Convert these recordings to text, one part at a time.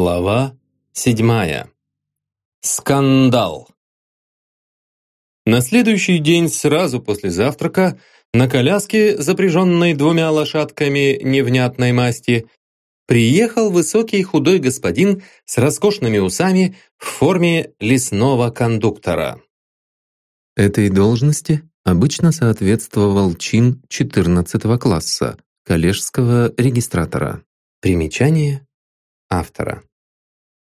Глава седьмая. Скандал. На следующий день, сразу после завтрака, на коляске, запряженной двумя лошадками невнятной масти, приехал высокий худой господин с роскошными усами в форме лесного кондуктора. Этой должности обычно соответствовал чин 14 класса коллежского регистратора. Примечание автора.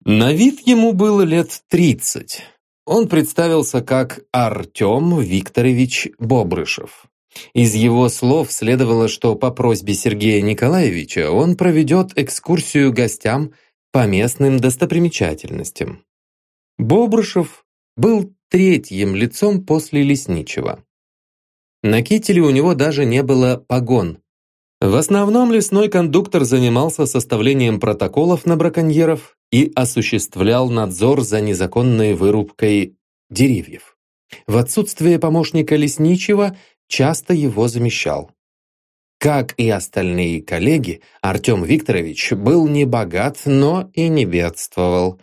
На вид ему было лет 30. Он представился как Артем Викторович Бобрышев. Из его слов следовало, что по просьбе Сергея Николаевича он проведет экскурсию гостям по местным достопримечательностям. Бобрышев был третьим лицом после Лесничего. На кителе у него даже не было погон, в основном лесной кондуктор занимался составлением протоколов на браконьеров и осуществлял надзор за незаконной вырубкой деревьев. В отсутствие помощника лесничего часто его замещал. Как и остальные коллеги, Артем Викторович был не богат, но и не бедствовал.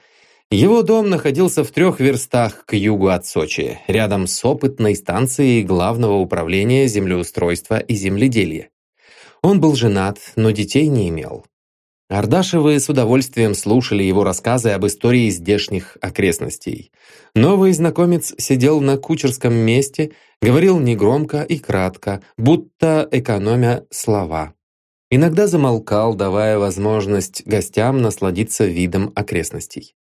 Его дом находился в трех верстах к югу от Сочи, рядом с опытной станцией Главного управления землеустройства и земледелия. Он был женат, но детей не имел. Ардашевы с удовольствием слушали его рассказы об истории здешних окрестностей. Новый знакомец сидел на кучерском месте, говорил негромко и кратко, будто экономя слова. Иногда замолкал, давая возможность гостям насладиться видом окрестностей.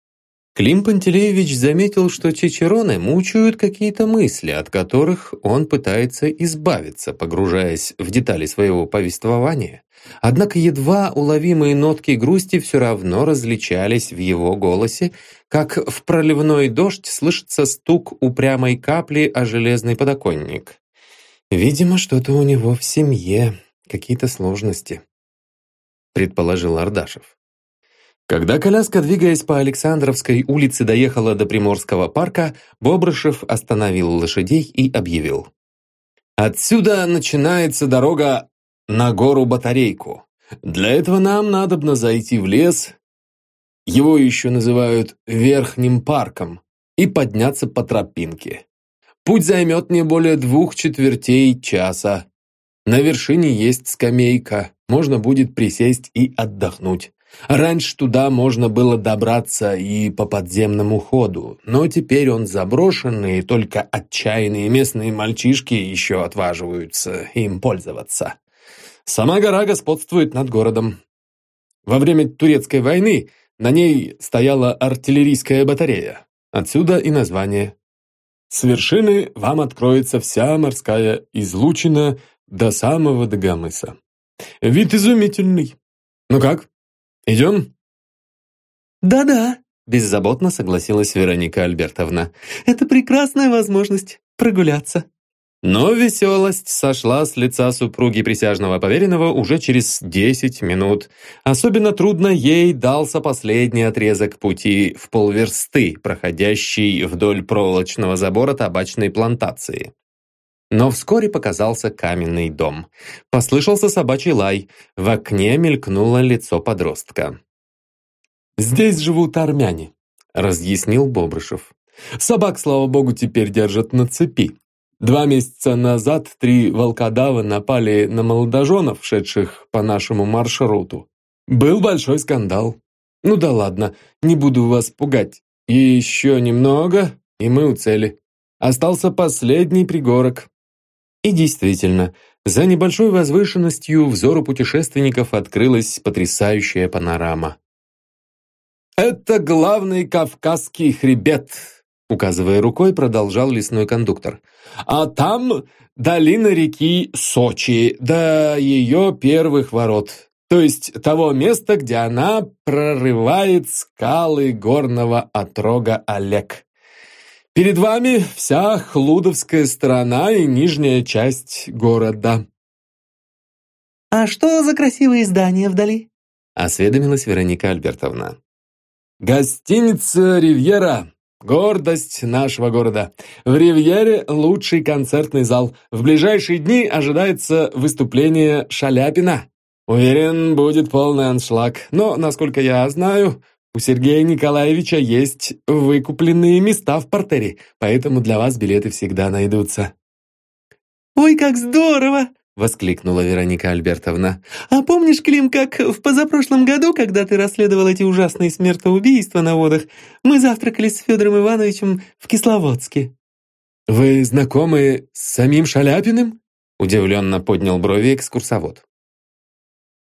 Клим Пантелеевич заметил, что Чичероны мучают какие-то мысли, от которых он пытается избавиться, погружаясь в детали своего повествования. Однако едва уловимые нотки грусти все равно различались в его голосе, как в проливной дождь слышится стук упрямой капли о железный подоконник. «Видимо, что-то у него в семье, какие-то сложности», предположил Ардашев. Когда коляска, двигаясь по Александровской улице, доехала до Приморского парка, Бобрышев остановил лошадей и объявил. «Отсюда начинается дорога на гору Батарейку. Для этого нам надобно зайти в лес, его еще называют Верхним парком, и подняться по тропинке. Путь займет не более двух четвертей часа. На вершине есть скамейка, можно будет присесть и отдохнуть. Раньше туда можно было добраться и по подземному ходу, но теперь он заброшенный, и только отчаянные местные мальчишки еще отваживаются им пользоваться. Сама гора господствует над городом. Во время Турецкой войны на ней стояла артиллерийская батарея. Отсюда и название. С вершины вам откроется вся морская излучина до самого Дагомыса. Вид изумительный. Ну как, Идем?» «Да-да», – беззаботно согласилась Вероника Альбертовна. «Это прекрасная возможность прогуляться». Но веселость сошла с лица супруги присяжного поверенного уже через десять минут. Особенно трудно ей дался последний отрезок пути в полверсты, проходящий вдоль проволочного забора табачной плантации. Но вскоре показался каменный дом. Послышался собачий лай. В окне мелькнуло лицо подростка. «Здесь живут армяне», — разъяснил Бобрышев. «Собак, слава богу, теперь держат на цепи. Два месяца назад три волкодава напали на молодоженов, шедших по нашему маршруту. Был большой скандал. Ну да ладно, не буду вас пугать. Еще немного, и мы у цели. Остался последний пригорок. И действительно, за небольшой возвышенностью взору путешественников открылась потрясающая панорама. «Это главный Кавказский хребет», указывая рукой, продолжал лесной кондуктор. «А там долина реки Сочи, до ее первых ворот, то есть того места, где она прорывает скалы горного отрога Олег. Перед вами вся Хлудовская сторона и нижняя часть города». «А что за красивые здания вдали?» — осведомилась Вероника Альбертовна. «Гостиница «Ривьера» — гордость нашего города. В «Ривьере» лучший концертный зал. В ближайшие дни ожидается выступление Шаляпина. Уверен, будет полный аншлаг. Но, насколько я знаю, У Сергея Николаевича есть выкупленные места в портере, поэтому для вас билеты всегда найдутся». «Ой, как здорово!» — воскликнула Вероника Альбертовна. «А помнишь, Клим, как в позапрошлом году, когда ты расследовал эти ужасные смертоубийства на водах, мы завтракали с Федором Ивановичем в Кисловодске?» «Вы знакомы с самим Шаляпиным?» — удивленно поднял брови экскурсовод.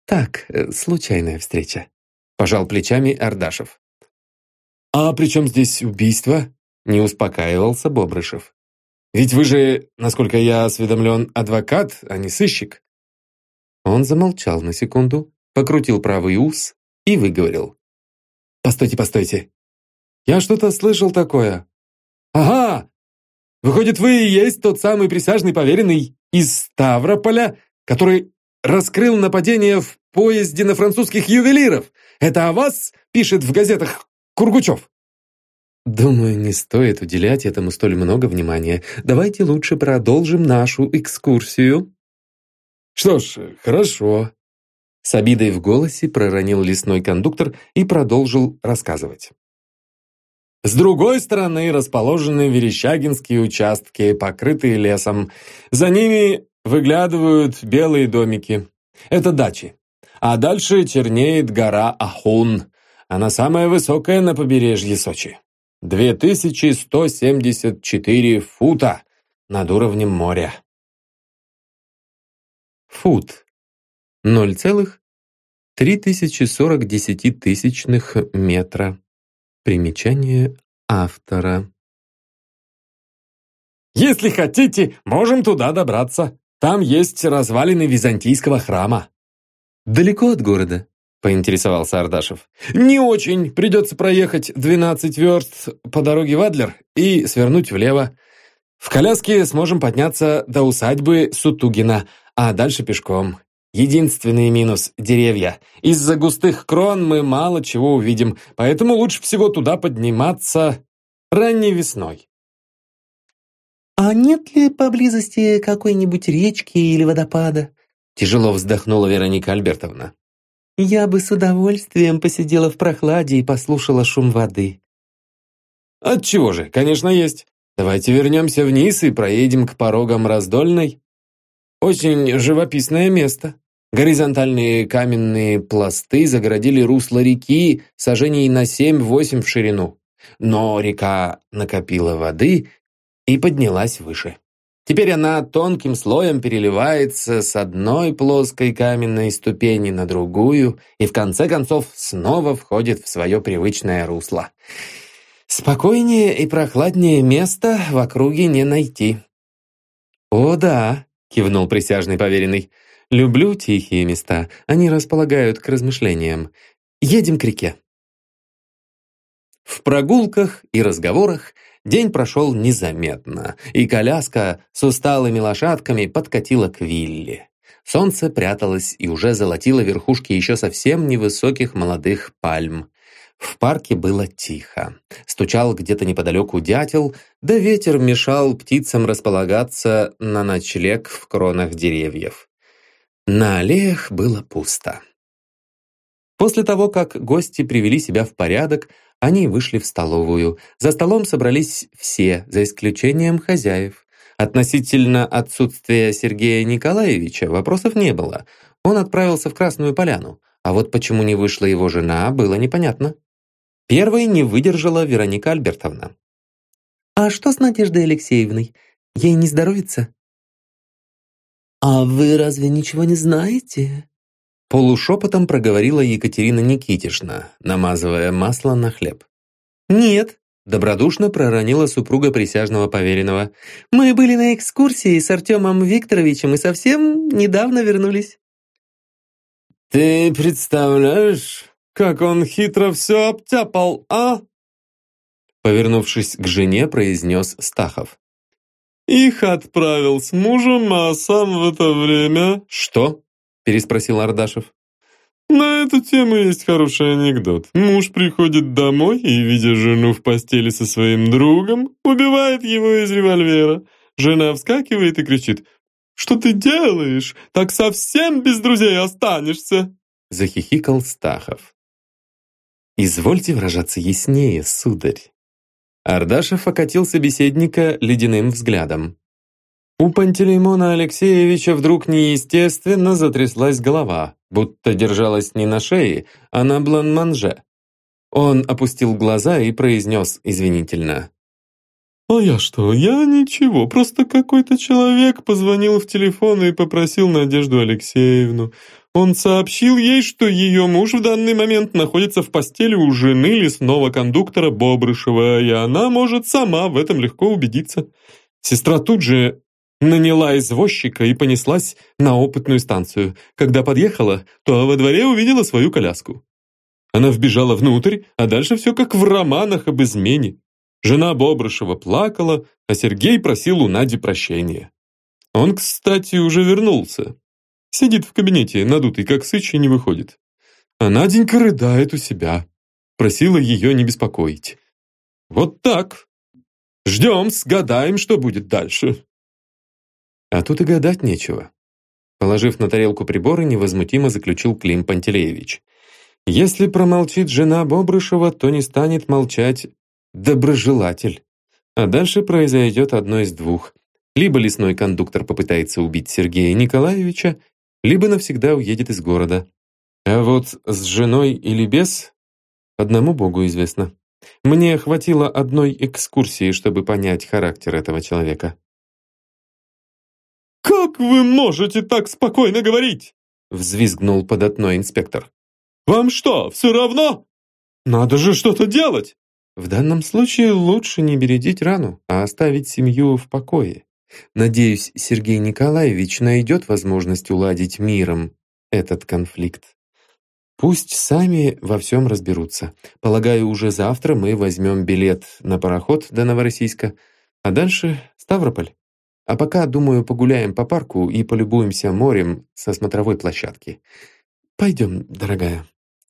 «Так, э, случайная встреча», — пожал плечами Ардашев. «А при чем здесь убийство?» — не успокаивался Бобрышев. Ведь вы же, насколько я осведомлен, адвокат, а не сыщик». Он замолчал на секунду, покрутил правый ус и выговорил. «Постойте, постойте. Я что-то слышал такое. Ага! Выходит, вы и есть тот самый присяжный поверенный из Ставрополя, который раскрыл нападение в поезде на французских ювелиров. Это о вас пишет в газетах Кургучев?» «Думаю, не стоит уделять этому столь много внимания. Давайте лучше продолжим нашу экскурсию». «Что ж, хорошо». С обидой в голосе проронил лесной кондуктор и продолжил рассказывать. С другой стороны расположены верещагинские участки, покрытые лесом. За ними выглядывают белые домики. Это дачи. А дальше чернеет гора Ахун. Она самая высокая на побережье Сочи. 2174 фута над уровнем моря. Фут. 0,3040 десятитысячных метра. Примечание автора. «Если хотите, можем туда добраться. Там есть развалины византийского храма». «Далеко от города?» поинтересовался Ардашев. «Не очень. Придется проехать 12 верст по дороге в Адлер и свернуть влево. В коляске сможем подняться до усадьбы Сутугина, а дальше пешком. Единственный минус – деревья. Из-за густых крон мы мало чего увидим, поэтому лучше всего туда подниматься ранней весной». «А нет ли поблизости какой-нибудь речки или водопада?» Тяжело вздохнула Вероника Альбертовна. Я бы с удовольствием посидела в прохладе и послушала шум воды. Отчего же, конечно, есть. Давайте вернемся вниз и проедем к порогам Раздольной. Очень живописное место. Горизонтальные каменные пласты загородили русло реки сажений на 7-8 в ширину. Но река накопила воды и поднялась выше. Теперь она тонким слоем переливается с одной плоской каменной ступени на другую и в конце концов снова входит в свое привычное русло. Спокойнее и прохладнее места в округе не найти. «О да», — кивнул присяжный поверенный, — «люблю тихие места, они располагают к размышлениям. Едем к реке». В прогулках и разговорах День прошел незаметно, и коляска с усталыми лошадками подкатила к вилле. Солнце пряталось и уже золотило верхушки еще совсем невысоких молодых пальм. В парке было тихо. Стучал где-то неподалеку дятел, да ветер мешал птицам располагаться на ночлег в кронах деревьев. На аллеях было пусто. После того, как гости привели себя в порядок, они вышли в столовую. За столом собрались все, за исключением хозяев. Относительно отсутствия Сергея Николаевича вопросов не было. Он отправился в Красную Поляну. А вот почему не вышла его жена, было непонятно. Первой не выдержала Вероника Альбертовна. «А что с Надеждой Алексеевной? Ей не здоровится?» «А вы разве ничего не знаете?» Полушепотом проговорила Екатерина Никитишна, намазывая масло на хлеб. «Нет», — добродушно проронила супруга присяжного поверенного. «Мы были на экскурсии с Артемом Викторовичем и совсем недавно вернулись». «Ты представляешь, как он хитро все обтяпал, а?» Повернувшись к жене, произнес Стахов. «Их отправил с мужем, а сам в это время...» «Что?» Переспросил Ардашев. На эту тему есть хороший анекдот. Муж приходит домой и, видя жену в постели со своим другом, убивает его из револьвера. Жена вскакивает и кричит «Что ты делаешь? Так совсем без друзей останешься!» Захихикал Стахов. Извольте выражаться яснее, сударь. Ардашев окатил собеседника ледяным взглядом. У Пантелеймона Алексеевича вдруг неестественно затряслась голова, будто держалась не на шее, а на бланманже. Он опустил глаза и произнес извинительно. «А я что? Я ничего, просто какой-то человек позвонил в телефон и попросил Надежду Алексеевну. Он сообщил ей, что ее муж в данный момент находится в постели у жены лесного кондуктора Бобрышева, и она может сама в этом легко убедиться. Сестра тут же наняла извозчика и понеслась на опытную станцию. Когда подъехала, то во дворе увидела свою коляску. Она вбежала внутрь, а дальше все как в романах об измене. Жена Бобрышева плакала, а Сергей просил у Нади прощения. Он, кстати, уже вернулся. Сидит в кабинете, надутый, как сыч, и не выходит. А Наденька рыдает у себя. Просила ее не беспокоить. Вот так. Ждем, сгадаем, что будет дальше. А тут и гадать нечего. Положив на тарелку приборы, невозмутимо заключил Клим Пантелеевич. Если промолчит жена Бобрышева, то не станет молчать доброжелатель. А дальше произойдет одно из двух. Либо лесной кондуктор попытается убить Сергея Николаевича, либо навсегда уедет из города. А вот с женой или без, одному богу известно. Мне хватило одной экскурсии, чтобы понять характер этого человека. «Как вы можете так спокойно говорить?» взвизгнул податной инспектор. «Вам что, все равно? Надо же что-то делать!» В данном случае лучше не бередить рану, а оставить семью в покое. Надеюсь, Сергей Николаевич найдет возможность уладить миром этот конфликт. Пусть сами во всем разберутся. Полагаю, уже завтра мы возьмем билет на пароход до Новороссийска, а дальше Ставрополь. А пока, думаю, погуляем по парку и полюбуемся морем со смотровой площадки. Пойдем, дорогая.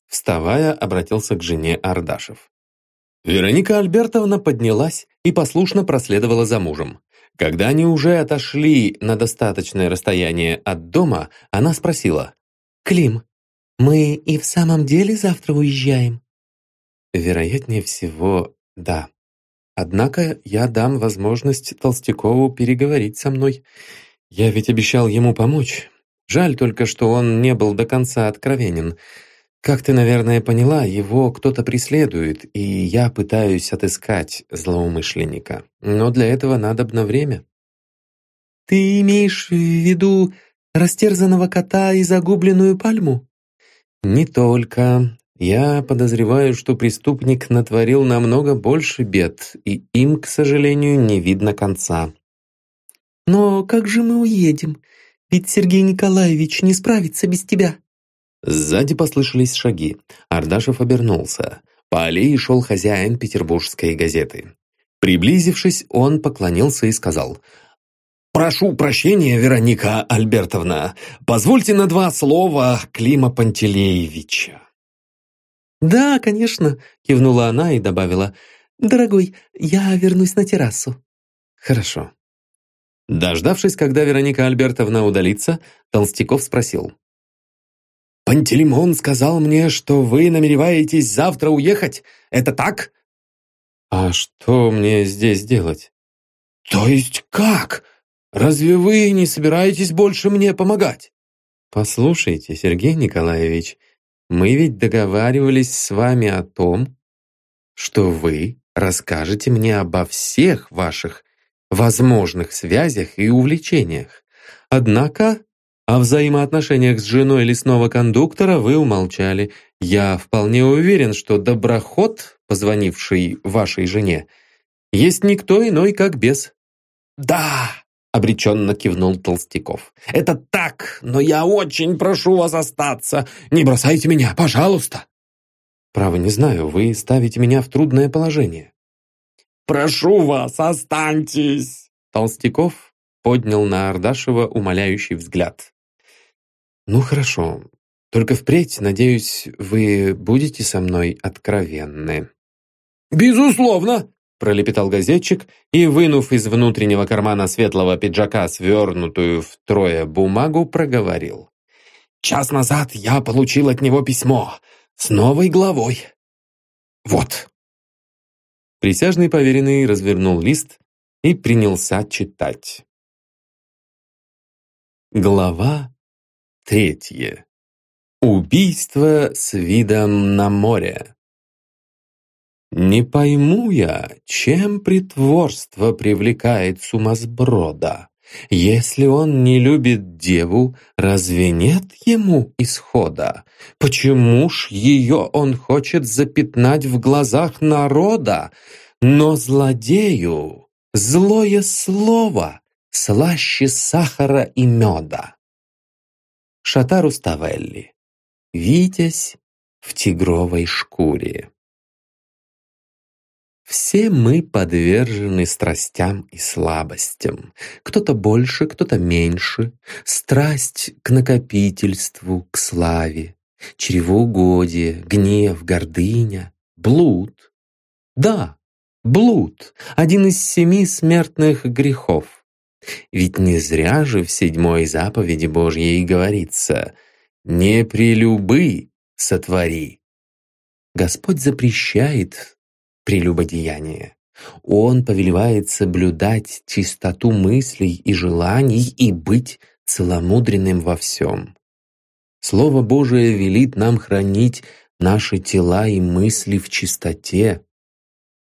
Вставая, обратился к жене Ардашев. Вероника Альбертовна поднялась и послушно проследовала за мужем. Когда они уже отошли на достаточное расстояние от дома, она спросила. «Клим, мы и в самом деле завтра уезжаем?» Вероятнее всего, да. Однако я дам возможность Толстякову переговорить со мной. Я ведь обещал ему помочь. Жаль только, что он не был до конца откровенен. Как ты, наверное, поняла, его кто-то преследует, и я пытаюсь отыскать злоумышленника. Но для этого надобно время. Ты имеешь в виду растерзанного кота и загубленную пальму? Не только. Я подозреваю, что преступник натворил намного больше бед, и им, к сожалению, не видно конца. Но как же мы уедем? Ведь Сергей Николаевич не справится без тебя. Сзади послышались шаги. Ардашев обернулся. По аллее шел хозяин петербургской газеты. Приблизившись, он поклонился и сказал «Прошу прощения, Вероника Альбертовна. Позвольте на два слова Клима Пантелеевича». «Да, конечно», — кивнула она и добавила «Дорогой, я вернусь на террасу». «Хорошо». Дождавшись, когда Вероника Альбертовна удалится, Толстяков спросил «Пантелеймон сказал мне, что вы намереваетесь завтра уехать. Это так?» «А что мне здесь делать?» «То есть как? Разве вы не собираетесь больше мне помогать?» «Послушайте, Сергей Николаевич, мы ведь договаривались с вами о том, что вы расскажете мне обо всех ваших возможных связях и увлечениях. Однако о взаимоотношениях с женой лесного кондуктора вы умолчали. Я вполне уверен, что доброход, позвонивший вашей жене, есть никто иной, как бес». «Да!» — обреченно кивнул Толстяков. «Это так, но я очень прошу вас остаться. Не бросайте меня, пожалуйста!» «Право не знаю, вы ставите меня в трудное положение». «Прошу вас, останьтесь!» Толстяков поднял на Ардашева умоляющий взгляд. «Ну хорошо. Только впредь, надеюсь, вы будете со мной откровенны». «Безусловно!» – пролепетал газетчик и, вынув из внутреннего кармана светлого пиджака свернутую втрое бумагу, проговорил. «Час назад я получил от него письмо с новой главой. Вот». Присяжный поверенный развернул лист и принялся читать. Глава третья. Убийство с видом на море. Не пойму я, чем притворство привлекает сумасброда. Если он не любит деву, разве нет ему исхода? Почему ж ее он хочет запятнать в глазах народа? Но злодею злое слово слаще сахара и меда. Шатару Ставелли. Витязь в тигровой шкуре. Все мы подвержены страстям и слабостям. Кто-то больше, кто-то меньше. Страсть к накопительству, к славе, чревоугодие, гнев, гордыня, блуд. Да, блуд — один из семи смертных грехов. Ведь не зря же в седьмой заповеди Божьей говорится «Не прелюбы сотвори». Господь запрещает прелюбодеяние. Он повелевает соблюдать чистоту мыслей и желаний и быть целомудренным во всем. Слово Божие велит нам хранить наши тела и мысли в чистоте.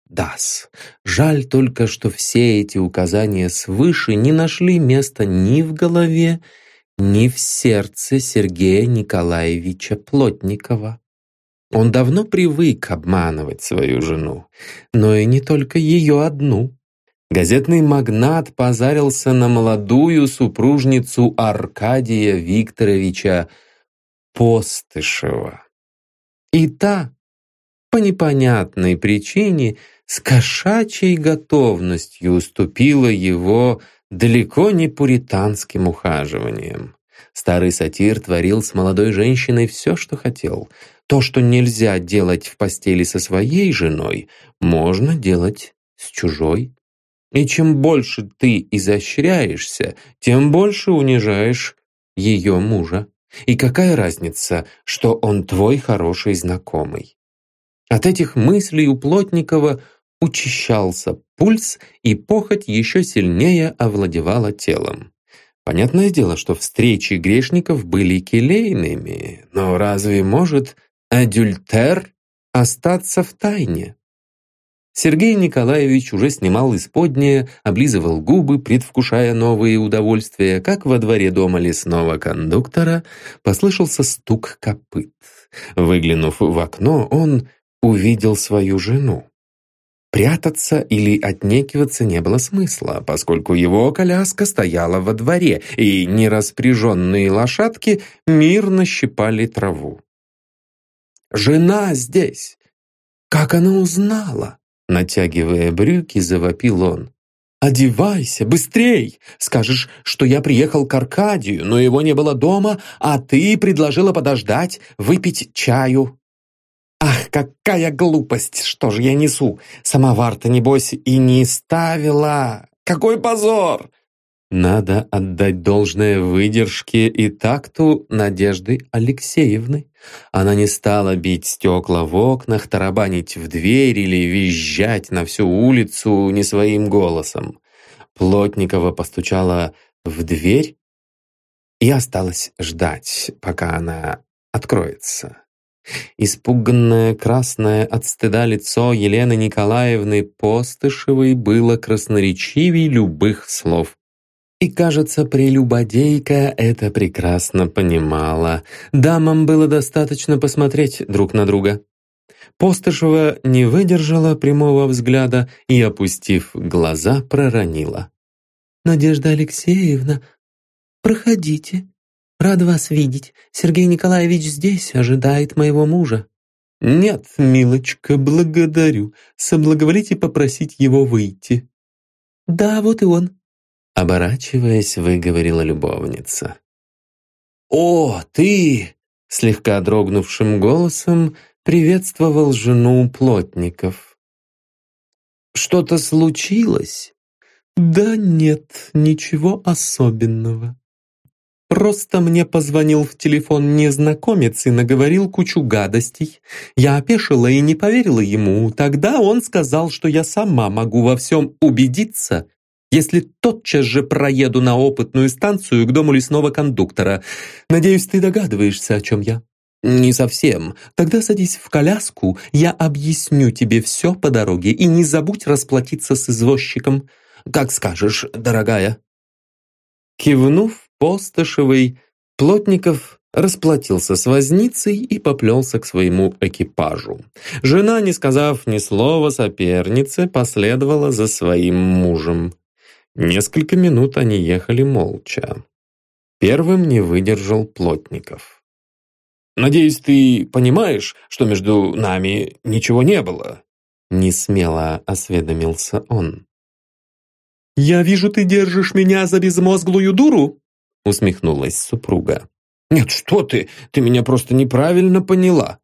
Дас. Жаль только, что все эти указания свыше не нашли места ни в голове, ни в сердце Сергея Николаевича Плотникова. Он давно привык обманывать свою жену, но и не только ее одну. Газетный магнат позарился на молодую супружницу Аркадия Викторовича Постышева. И та, по непонятной причине, с кошачьей готовностью уступила его далеко не пуританским ухаживаниям. Старый сатир творил с молодой женщиной все, что хотел — то, что нельзя делать в постели со своей женой, можно делать с чужой. И чем больше ты изощряешься, тем больше унижаешь ее мужа. И какая разница, что он твой хороший знакомый? От этих мыслей у Плотникова учащался пульс, и похоть еще сильнее овладевала телом. Понятное дело, что встречи грешников были келейными, но разве может адюльтер остаться в тайне. Сергей Николаевич уже снимал исподнее, облизывал губы, предвкушая новые удовольствия, как во дворе дома лесного кондуктора послышался стук копыт. Выглянув в окно, он увидел свою жену. Прятаться или отнекиваться не было смысла, поскольку его коляска стояла во дворе, и нераспряженные лошадки мирно щипали траву. Жена здесь! Как она узнала?» Натягивая брюки, завопил он. «Одевайся, быстрей! Скажешь, что я приехал к Аркадию, но его не было дома, а ты предложила подождать, выпить чаю». «Ах, какая глупость! Что же я несу? Самовар-то, небось, и не ставила! Какой позор!» Надо отдать должное выдержке и такту Надежды Алексеевны. Она не стала бить стекла в окнах, тарабанить в дверь или визжать на всю улицу не своим голосом. Плотникова постучала в дверь и осталась ждать, пока она откроется. Испуганное красное от стыда лицо Елены Николаевны Постышевой было красноречивей любых слов. И, кажется, прелюбодейка это прекрасно понимала. Дамам было достаточно посмотреть друг на друга. Постышева не выдержала прямого взгляда и, опустив глаза, проронила. «Надежда Алексеевна, проходите. Рад вас видеть. Сергей Николаевич здесь, ожидает моего мужа». «Нет, милочка, благодарю. Соблаговолите попросить его выйти». «Да, вот и он», Оборачиваясь, выговорила любовница. «О, ты!» — слегка дрогнувшим голосом приветствовал жену плотников. «Что-то случилось?» «Да нет, ничего особенного». Просто мне позвонил в телефон незнакомец и наговорил кучу гадостей. Я опешила и не поверила ему. Тогда он сказал, что я сама могу во всем убедиться, если тотчас же проеду на опытную станцию к дому лесного кондуктора. Надеюсь, ты догадываешься, о чем я?» «Не совсем. Тогда садись в коляску, я объясню тебе все по дороге и не забудь расплатиться с извозчиком. Как скажешь, дорогая». Кивнув, Постышевый, Плотников расплатился с возницей и поплелся к своему экипажу. Жена, не сказав ни слова сопернице, последовала за своим мужем. Несколько минут они ехали молча. Первым не выдержал Плотников. «Надеюсь, ты понимаешь, что между нами ничего не было?» Несмело осведомился он. «Я вижу, ты держишь меня за безмозглую дуру?» усмехнулась супруга. «Нет, что ты! Ты меня просто неправильно поняла!»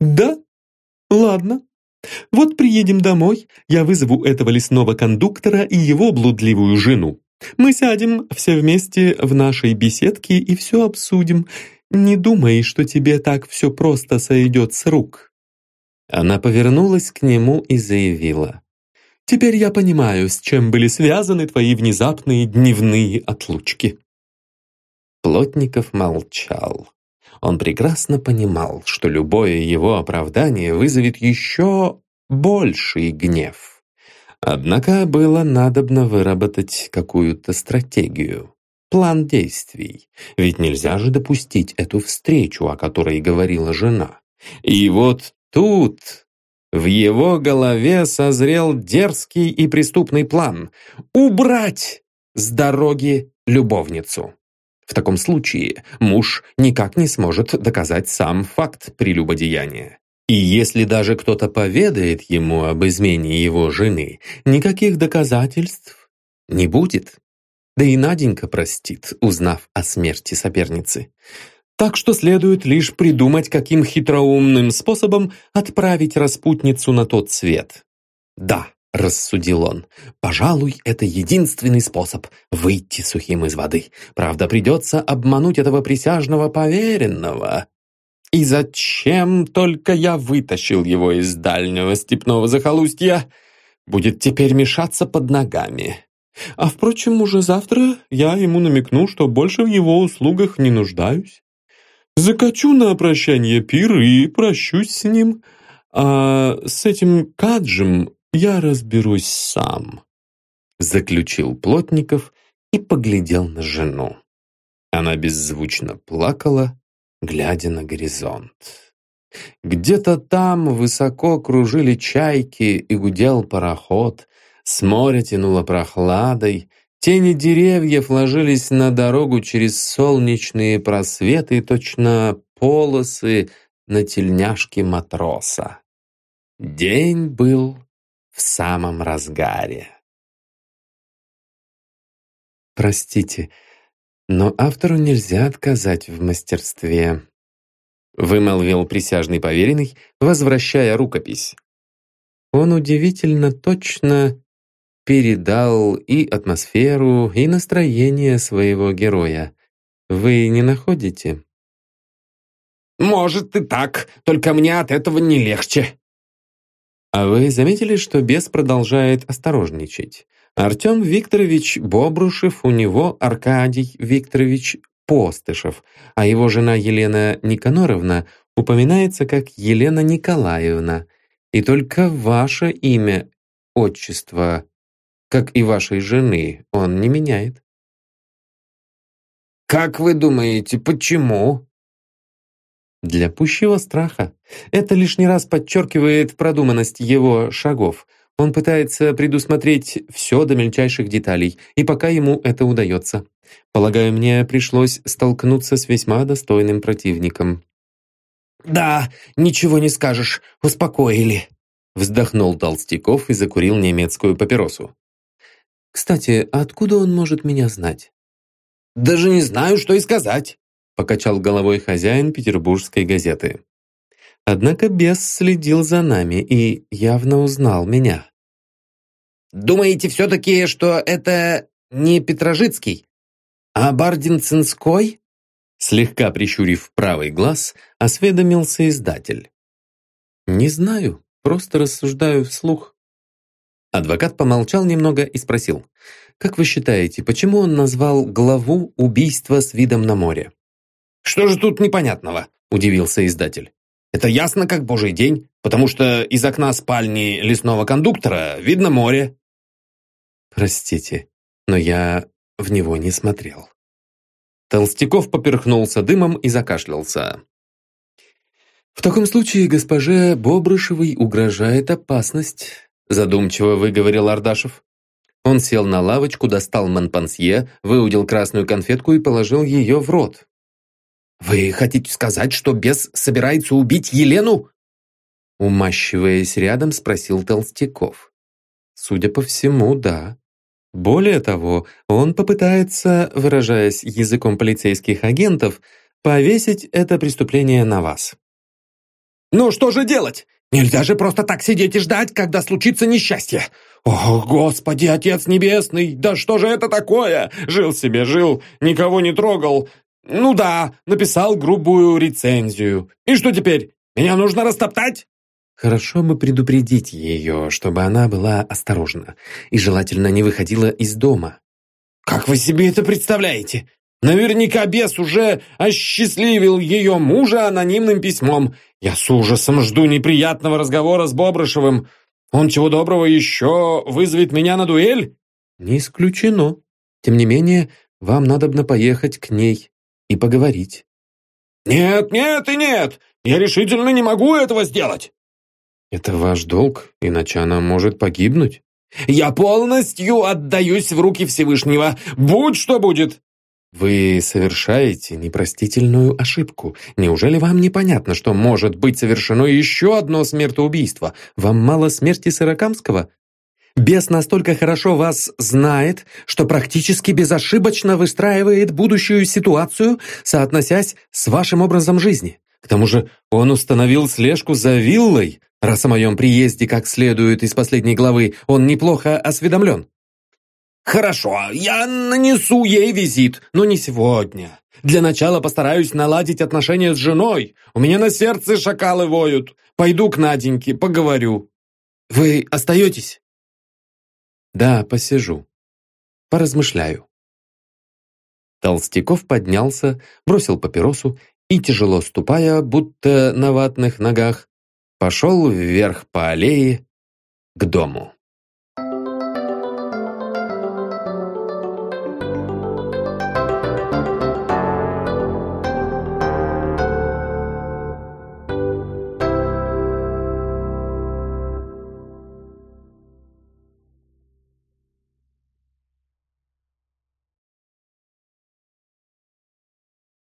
«Да? Ладно. Вот приедем домой, я вызову этого лесного кондуктора и его блудливую жену. Мы сядем все вместе в нашей беседке и все обсудим. Не думай, что тебе так все просто сойдет с рук». Она повернулась к нему и заявила. «Теперь я понимаю, с чем были связаны твои внезапные дневные отлучки». Плотников молчал. Он прекрасно понимал, что любое его оправдание вызовет еще больший гнев. Однако было надобно выработать какую-то стратегию, план действий. Ведь нельзя же допустить эту встречу, о которой говорила жена. И вот тут в его голове созрел дерзкий и преступный план — убрать с дороги любовницу. В таком случае муж никак не сможет доказать сам факт прелюбодеяния. И если даже кто-то поведает ему об измене его жены, никаких доказательств не будет. Да и Наденька простит, узнав о смерти соперницы. Так что следует лишь придумать, каким хитроумным способом отправить распутницу на тот свет. Да, рассудил он. «Пожалуй, это единственный способ выйти сухим из воды. Правда, придется обмануть этого присяжного поверенного. И зачем только я вытащил его из дальнего степного захолустья? Будет теперь мешаться под ногами. А впрочем, уже завтра я ему намекну, что больше в его услугах не нуждаюсь. Закачу на прощание пир и прощусь с ним». А с этим Каджем я разберусь сам», — заключил Плотников и поглядел на жену. Она беззвучно плакала, глядя на горизонт. Где-то там высоко кружили чайки и гудел пароход, с моря тянуло прохладой, тени деревьев ложились на дорогу через солнечные просветы, точно полосы на тельняшке матроса. День был в самом разгаре. «Простите, но автору нельзя отказать в мастерстве», вымолвил присяжный поверенный, возвращая рукопись. Он удивительно точно передал и атмосферу, и настроение своего героя. Вы не находите? «Может и так, только мне от этого не легче», а вы заметили, что бес продолжает осторожничать? Артем Викторович Бобрушев, у него Аркадий Викторович Постышев, а его жена Елена Никаноровна упоминается как Елена Николаевна. И только ваше имя, отчество, как и вашей жены, он не меняет. «Как вы думаете, почему?» Для пущего страха. Это лишний раз подчеркивает продуманность его шагов. Он пытается предусмотреть все до мельчайших деталей, и пока ему это удается. Полагаю, мне пришлось столкнуться с весьма достойным противником. «Да, ничего не скажешь, успокоили», вздохнул Толстяков и закурил немецкую папиросу. «Кстати, откуда он может меня знать?» «Даже не знаю, что и сказать» покачал головой хозяин петербургской газеты. Однако бес следил за нами и явно узнал меня. «Думаете все-таки, что это не Петрожицкий?» «А Бардинцинской?» Слегка прищурив правый глаз, осведомился издатель. «Не знаю, просто рассуждаю вслух». Адвокат помолчал немного и спросил, «Как вы считаете, почему он назвал главу «Убийство с видом на море»?» «Что же тут непонятного?» – удивился издатель. «Это ясно как божий день, потому что из окна спальни лесного кондуктора видно море». «Простите, но я в него не смотрел». Толстяков поперхнулся дымом и закашлялся. «В таком случае госпоже Бобрышевой угрожает опасность», задумчиво выговорил Ардашев. Он сел на лавочку, достал манпансье, выудил красную конфетку и положил ее в рот. «Вы хотите сказать, что бес собирается убить Елену?» Умащиваясь рядом, спросил Толстяков. «Судя по всему, да. Более того, он попытается, выражаясь языком полицейских агентов, повесить это преступление на вас». «Ну что же делать? Нельзя же просто так сидеть и ждать, когда случится несчастье! О, Господи, Отец Небесный, да что же это такое? Жил себе, жил, никого не трогал, ну да, написал грубую рецензию. И что теперь? Меня нужно растоптать? Хорошо бы предупредить ее, чтобы она была осторожна и желательно не выходила из дома. Как вы себе это представляете? Наверняка бес уже осчастливил ее мужа анонимным письмом. Я с ужасом жду неприятного разговора с Бобрышевым. Он чего доброго еще вызовет меня на дуэль? Не исключено. Тем не менее, вам надобно поехать к ней и поговорить. «Нет, нет и нет! Я решительно не могу этого сделать!» «Это ваш долг, иначе она может погибнуть». «Я полностью отдаюсь в руки Всевышнего, будь что будет!» «Вы совершаете непростительную ошибку. Неужели вам непонятно, что может быть совершено еще одно смертоубийство? Вам мало смерти Сырокамского? Бес настолько хорошо вас знает, что практически безошибочно выстраивает будущую ситуацию, соотносясь с вашим образом жизни. К тому же он установил слежку за виллой, раз о моем приезде, как следует из последней главы, он неплохо осведомлен. «Хорошо, я нанесу ей визит, но не сегодня. Для начала постараюсь наладить отношения с женой. У меня на сердце шакалы воют. Пойду к Наденьке, поговорю. Вы остаетесь?» Да, посижу. Поразмышляю. Толстяков поднялся, бросил папиросу и, тяжело ступая, будто на ватных ногах, пошел вверх по аллее к дому.